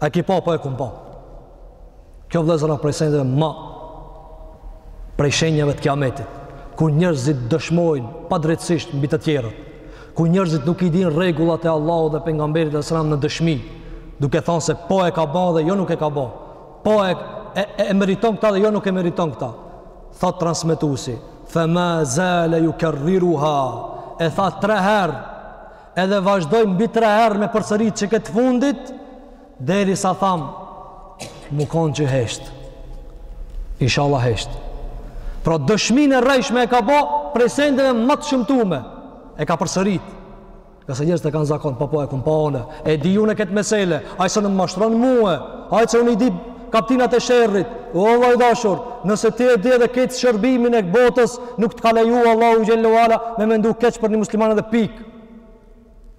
A e ki pa, po e kum pa. Kjo vëllezër prej sendeve ma prej shenjeve të kiametit, kur njerzit dëshmojnë padrejtësisht mbi të tjerët, kur njerzit nuk i dinë rregullat e Allahut dhe pengamberit alejhi selam në dëshmi, duke thonë se po e ka ba dhe jo nuk e ka ba, po e, e, e meriton këta dhe jo nuk e meriton këta. Thot transmetusi, fe ma zale jukerriruha, e tha tre herë, Edhe vazhdoj mbi tre herë me përsërit qëkëtë t'fundit, derisa thamë, mu konë që heshtë. Inshalla heshtë. Pra dëshminë e rrejshme e ka bo prej sendeve ma të shëmtume. E ka përsërit. Ngase njerëzit e kanë zakon, po po e kuptojmë. E di unë e këtë mesele. Ai s'mun më mashtron mue. Ai se unë i di Kaptinat e sherrit, o vlla i dashur, nëse ti e di edhe këtë keqpërdorimin e botës, nuk të ka leju Allahu xhelle ve ala me mendu keq për një musliman edhe pikë.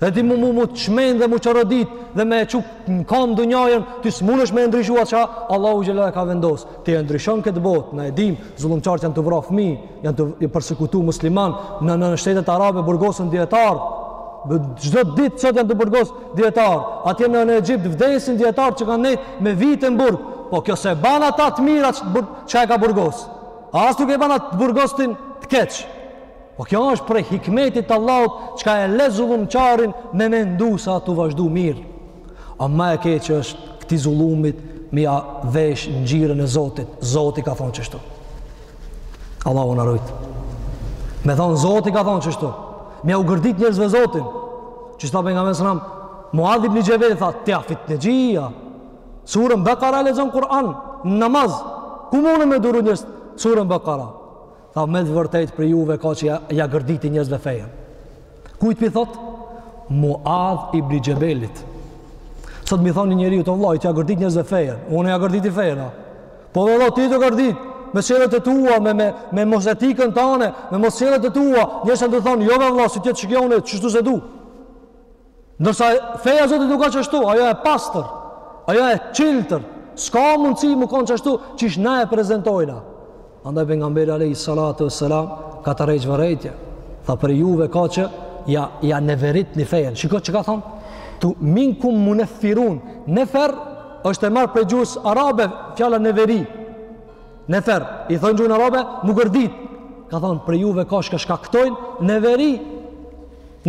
Dhe ti mu mu mu çmend dhe mu çorodit dhe me e çu në kam dunjanë, ti s'munesh me e ndryshu atë çka, Allahu xhallahu ka vendos. T'e ndryshon këtë botë, na e dim, zullumçarët janë tu vra fëmijë, janë tu i persekutu muslimanët në shtetet arabe burgosen dijetarë çdo ditë sot janë tu burgos dijetarë atje në në Egjipt vdesin dijetarë që kanë nejt me vite në burg po kjo s'e ban atë të mirë atë, bur, që e ka burgos as nuk e ban atë të burgosurin të keq po kjo është prej hikmetit të Allahut çka e le zullumqarin me mendu se a tu vazhdu mirë ama e keqe është këtij zullumit me ja vesh ngjyrën e Zotit Zotit ka thonë qështu Allahu na rujt. Me thon Zoti ka thon çështu. Me ua gërdit njerëzve Zotin. Pejgamberi alejhi selam Muadh ibn Xhebelit tha ti a fitnexhi a. Surën Bakara lexon Kur'an në namaz. Ku munden me duru njerëz surën Bakara? Tha me të vërtetë prej juve ka që ja, ja gërditni njerëzve fejen. Kujt pi thot? Muadh ibn Xhebelit. Sot mi thon një njeriu ti vëlla je ja gërdit njerëzve fejen. Unë ja gërditi fejen. A? Po vëlla ti tu gërdit me sjelljet e tua, me me me mosetikën tane, me mossjelljet e tua, njerëzit do thonë, "Jo vëlla, si ti të shikoj unë çështu se du." Ndërsa feja e Zotit nuk ka çështu, ajo e pastër, ajo e çiltër, s'ka mundësi me kon çështu qysh na e prezantojna. Andaj pejgamberi alayhi salatu wassalam ka tërheq vërejtje. Tha prej juve ka që ja ja neveritni fejen. Shikoj çka thon. Tu minkum munafirun, nefer Është e marrë prej gjuhës arabe fjala neveri. Nefer, i thonë gjuhën arabe, m'u gërdit. Ka thonë, prej juve ka shka shkaktojnë, neveri.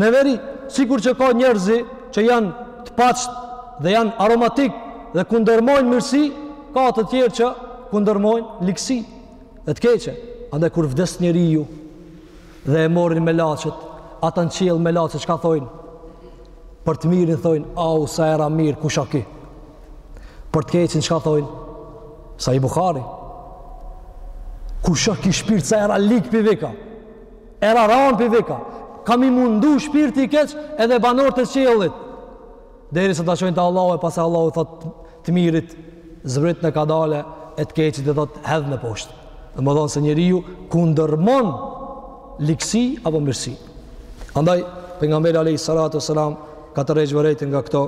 Neveri, sikurqë ka njerëz që janë të pastër dhe janë aromatik dhe kundërmojnë mirësi, ka të tjerë që kundërmojnë ligësi dhe të keqe. Andaj, kur vdes njeriu, Dhe e morrin melaçët, ata në qiell melaçët çka thonë? Për të mirin thonë, "Au sa era mir, kush a ky?" Për të keqin çka thonë? Sahih Buhari. Kush a ky shpirt sa erë e lig pi vika? Erë e ran pi vika. Ka me i mundu shpirti i keq edhe banorët e qiellit. Derisa ta çojnë te Allahu e pastaj Allahu thotë të mirit zbritne kadale e të keqit i thotë hedhne poshtë. Domethonë se njeriu kundërmon ligësi apo mirësi. Andaj, Pejgamberi alejhi salatu selam ka tërheq vërejtje nga këto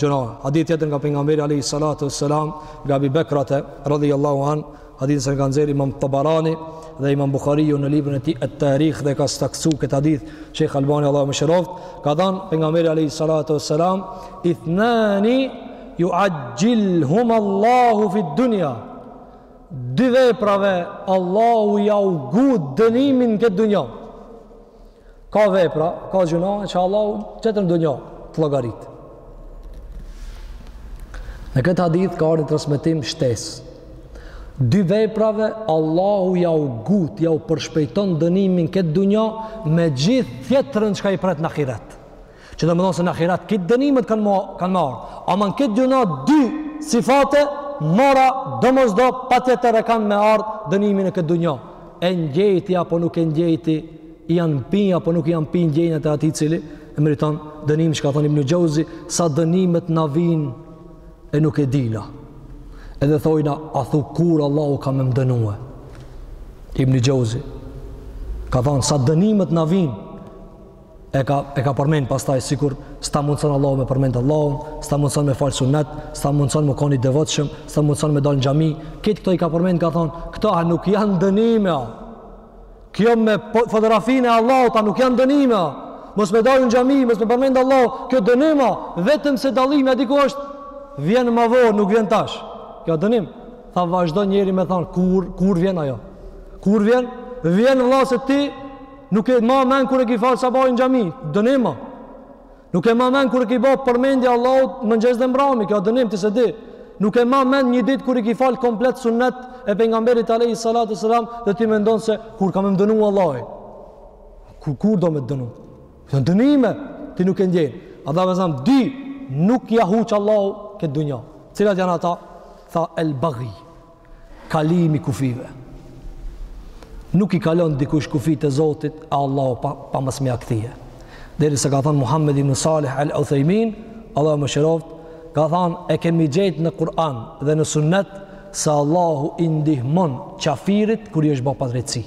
gjynahe. Hadith tjetër nga Pejgamberi alejhi salatu selam nga Ebi Bekrate, radijallahu anh, Hadithin se ka nxjerrë Imam Tabarani dhe Imam Buhariu në librin e tij At-Tarikh dhe ka saktësu këtë hadith Sheikh Albani Allahu mëshiroftë, ka thënë pejgamberi alayhi salatu wassalam ithnani yu'ajjilhum Allahu fi dunya. Dy veprave Allahu ja u ngut dënimin n'këtë dunja. Ka vepra, ka gjynahe që Allahu n'tjetrën dunja t'llogarit. Në këtë hadith ka ardh një transmetim shtesë. Dy veprave Allahu ja u ngut, ja u përshpejton dënimin n'këtë dunja me gjithë tjetrën çka i pret në ahiret. Që domethonë se në ahiret këto dënimet kanë me ardhë. Ama në këtë dunja dy sifate mora domosdo patjetër e kanë me ardhë dënimi në këtë dunja. E ndjejti apo nuk e ndjejti, i janë pi apo nuk i janë pi ndjenjat e atij i cili e meriton dënimin, çka thonë Ibn Xheuzi, sa dënimet na vijnë e nuk e dina. Edhe thojna, a thu kur Allahu ka me më dënue. Ibn Xheuzi ka thonë, sa dënimet na vijnë e ka e ka përmend pastaj sikur s'ta mundson Allahu me përmend Allahun, s'ta mundson me fal sunnet, s'ta mundson me kon i devotshëm, s'ta mundson me dal në xhami. Këtë këto i ka përmend ka thon, këto a nuk janë dënime a? Kjo me po, fotografinë e Allahut a nuk janë dënime a? Mos me dal në xhami, mos me përmend Allahu, kjo dënime, vetëm se dallimi a di ku është, vjen ma vonë, nuk vjen tash. Kjo dënim. Tha vazhdon njeri me thon kur kur vjen ajo. Kur vjen? Vjen vëlla se ti Nuk e ma men kur e ki falë sabahin n'xhami, dënim a. Nuk e ma men kur e ki ba përmendje Allahut mëngjes dhe mbrami, kjo dënim ti s'e di. Nuk e ma men një ditë kur i ki falë komplet sunnet e Pejgamberit alejhi salatu selam dhe ti mendon se kur ka me më dënu Allahu. Kur, kur do me të dënu? Këto jonë dënime, ti nuk e ndjenë. A domethanë, dy nuk ja huq Allahu n'këtë dunja. Cilat janë ata? Tha el bagi, kalimi kufijve. Nuk i kalon dikush kufijtë e Zotit, e Allahu pa, pa mos me ja kthye. Derisa ka thonë Muhammed ibn Salih al-Uthejmin, Allahu mëshiroftë, ka thonë e kemi gjetë në Kur'an dhe në sunnet se Allahu i ndihmon qafirit kur i është bo padrejtësi.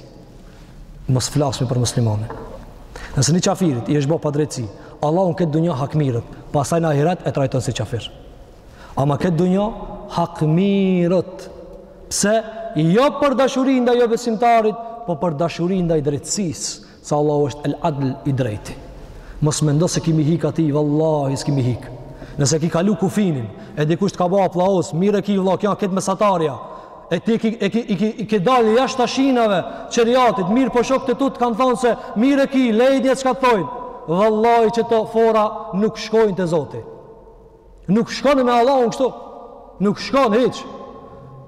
Mos flasmi për muslimanin. Nëse një qafirit i është bo padrejtësi, Allahu në këtë dunja hakmirret, pastaj në ahiret e trajton si qafirë. Ama këtë dunja, hakmirret. Pse? Jo për dashuri ndaj jobesimtarit, po për dashuri ndaj drejtsisë. Se Allahu është el adl i drejti. Mos mendo se kimi hik atij, vallahi s'kimi hik. Nëse e ki kalu kufinin, e dikush t'ka bo aplaus, mirë e ki vlla, kjo këtë mesatarja, e ti ki, e ki, i ki, ki dalë jashtë shinave t'sheriatit, mirëpo shokt e tu t'kan thonë se, mirë e ki, leni çka thojnë, vallahi qeto fora nuk shkojnë te Zoti. Nuk shkon me Allahun kështu. Nuk shkon hiç.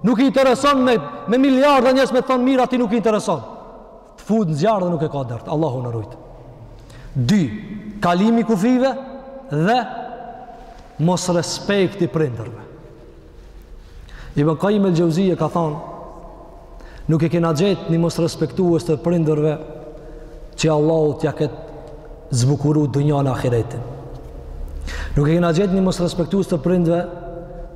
Nuk i intereson me me miliarda njerëz me thon mirë, atij nuk i intereson. Të fut në zjarr dhe nuk e ka dert. Allahu na rujt. 2. Kalimi i kufijve dhe mosrespekti i prindërve. Ibn Kajim el Xhevzije ka thonë, nuk e kena gjetë një mosrespektues të prindërve që Allahu t'ja ketë zbukuru dunjanë e ahiretin. Nuk e kena gjetë një mosrespektues të prindëve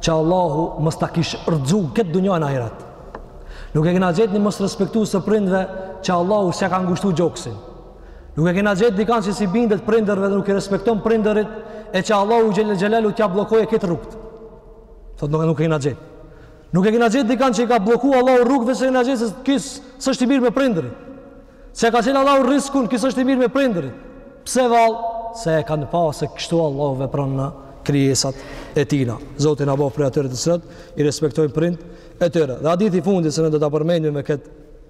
që Allahu mos ta kishte rrëzu këtë dunja n'ahiret. Nuk e kena gjetë një mosrespektues të prindëve që Allahu s'ja ka ngushtu gjoksin. Nuk e kena gjetë dikan që s'i bindet prindërve dhe nuk i respekton prindërit e që Allahu xhele xhelaluhu t'ja bllokojë këtë rrugët. Thot nuk e nuk e kena gjetë. Nuk e kena gjetë dikan që i ka blloku Allahu rrugët veç e kena gjetë se ky s'është i mirë me prindërit. S'ja ka çel Allahu rriskun, ky s'është i mirë me prindërit. Pse vall? Se e kanë pa se kështu Allahu vepron në krijesat e tina. Zoti na bëftë prej atyre të cilët, i respektojnë prindt e tyre. Dhe hadithi i fundit se ne do ta përmendim me këtë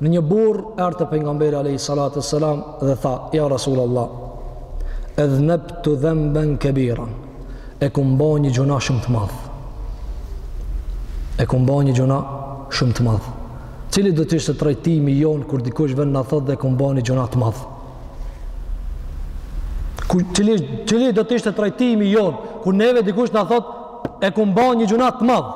Një një burr erdhi te pejgamberi alayhi salatu wassalam dhe tha: "Ya Rasulullah, adhnabtu dhanban kabiran." E kum bën një gjuna shumë të madh. E kum bën një gjuna shumë të madh. Cili do të ishte trajtimi jon kur dikush vjen na thotë e kum bën një gjuna të madh? Ku cili cili do të ishte trajtimi jon kur neve dikush na thotë e kum bën një gjuna të madh?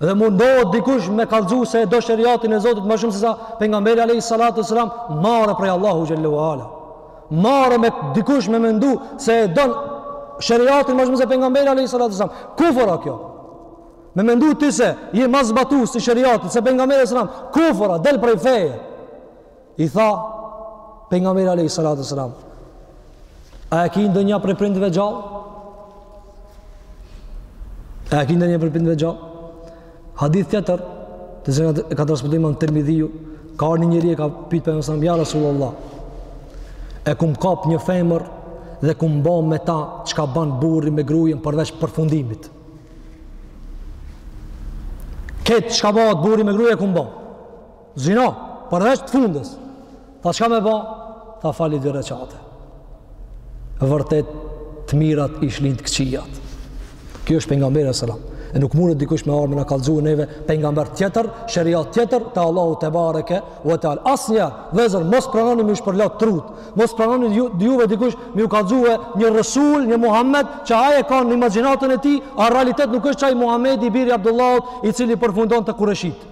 Dhe mundohet dikush me kallxu se e do shariatin e Zotit më shumë se sa pejgamberi alayhi salatu wasalam marre prej Allahu xhalla wa ala. Marre me dikush me mendu se e don shariatin më shumë se pejgamberi alayhi salatu wasalam. Kufër a kjo. Me mendu ti se je më zbatues i shariatit se pejgamberi alayhi salam. Kufër, del prej feje. I tha pejgamberi alayhi salatu wasalam, a e ke ndonjë prej prindëve gjallë? A e ke ndonjë prej prindëve gjallë? Hadith tjetër, të cilin e ka transmetuar Imam Tirmidhiu, ka ardh një njeri e ka pyet pejgamberin sallallahu alaihi wasallam, ja Rasulullah, e kum kap një femër dhe kum ba me ta çka ban burri me grujën përveç përfundimit krejt çka bahet burri me grujën e kum ba Zina, përveç të fundit. Tha çka me ba? Tha fali dy rekate. Vërtet, të mirat i shlyjnë të këqijat. Kjo është pejgamberi alejhi selam. E nuk mundet dikush me ardh me na kallëzu neve pejgamber tjetër, sheriat tjetër te Allahu tebareke ue teala. Asnjë, vllezër, mos pranoni me ju shpërla trutë, mos pranoni ju, juve dikush me ju kallëzu një resul, një Muhammed, që ai e ka në imagjinatën e tij, a realitet nuk është qaj Muhammedi, i biri Abdullahut, i cili përfundon te kurejshitë.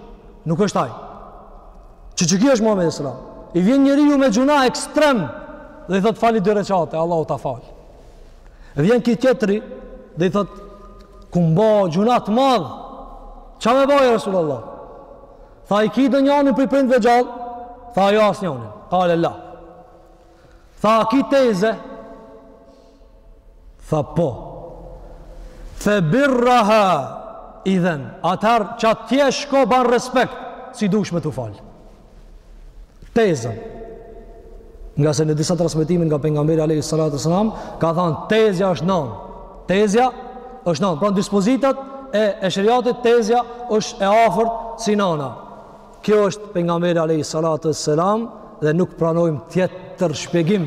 Nuk është ai. Qe qiky është Muhamedi alejhi selam. I vjen njeriu me gjynah ekstrem dhe i thot fali dy rekate, Allahu ta fal. E vjen ky tjetri dhe i thot kum bo gjynah të madh. Ça me bo ja Resulallah? Tha e ki donjonin prej prindve gjallë? Tha jo asnjanin. Kale la. Tha ki teze? Tha po. Fe birraha i dhen. Atëherë çka, asaj shko ban respekt, si dush me t'u fal. Tezën. Ngase në disa transmetime nga pejgamberi alejhi salatu ue selam, ka thanë tezja është nanë. Tezja është nanë. Pra në dispozitat e, e sheriatit tezja është e afërt si nana. Ky është pejgamberi alejhi salatu ue selam dhe nuk pranojmë tjetër shpjegim.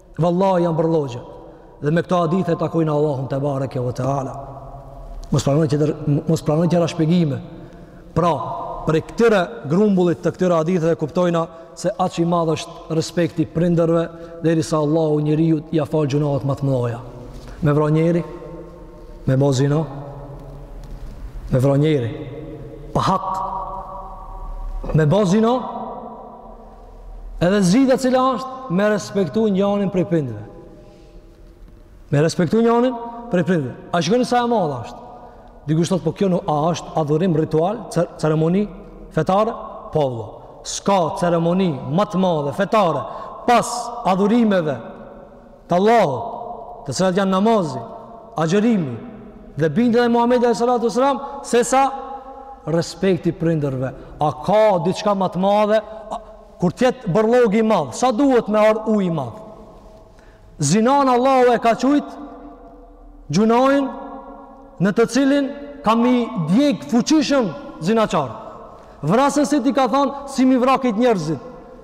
Vallahi janë bërllogje. Dhe me këto hadithe e takojnë Allahun tebareke ue teala. Mos pranoj mos pranoj tjera shpjegime. Pra, prej këtyre grumbullit të këtyre haditheve kuptojna se aq i madh është respekti prindërve derisa Allahu njeriut ia fal gjynahet ma të mëdha. Me vra njeri, me bo zina, me vra njeri. Pa hak. Me bo zina, Edhe zgjidhja cila është me respektu njanin prej prindëve. Me respektu njanin prej prindëve. A shikoni sa e madhe është? Dikush thotë po kjo nuk a është adhurim ritual, ceremoni fetare? Po vëlla. S'ka ceremoni ma të madhe fetare pas adhurimeve të Allahut, të cilat janë namazi, agjërimi dhe bindja e Muhamedit alejhi salatu ue selam, sesa respekti prindërve. A ka diçka ma të madhe? Kur të jetë bërllog i madh, sa duhet me ardh ujë i madh? Zinan Allahu e ka qujt gjynahin në të cilin ka me i djeg fuqishëm zinaqarët. Vrasësit i ka thanë si me i vra krejt njerëzit.